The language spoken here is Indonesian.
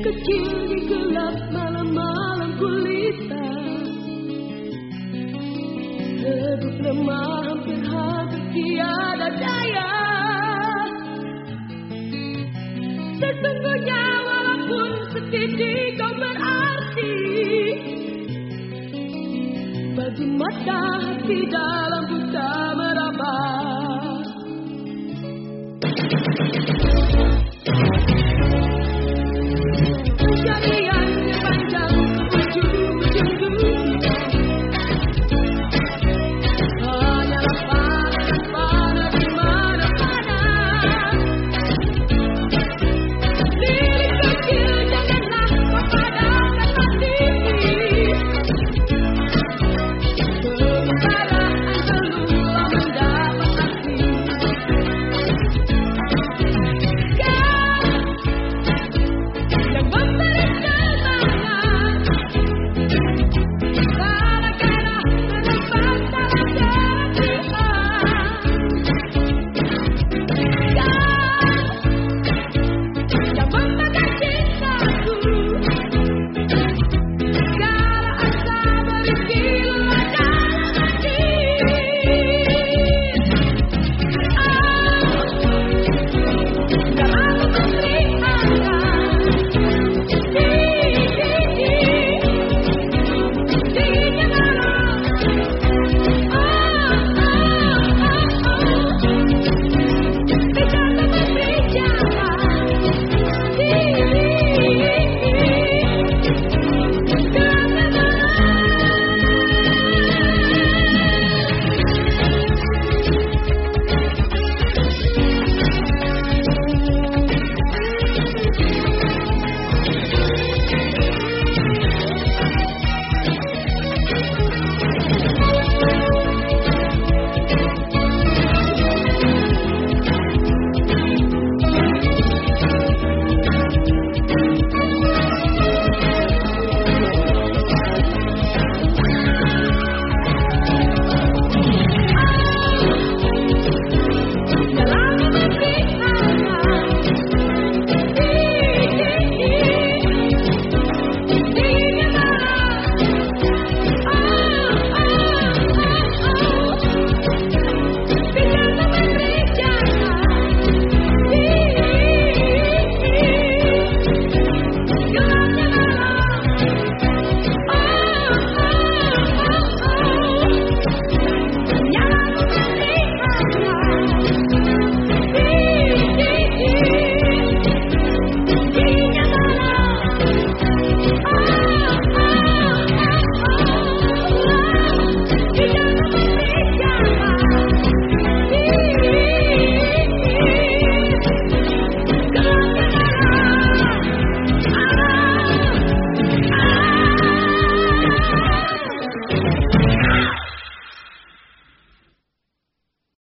kecil di gelap malam-malam gulita Hidup lemah Sesungguhnya walaupun setitik kau berarti Bagi mata hati dalam buta meraba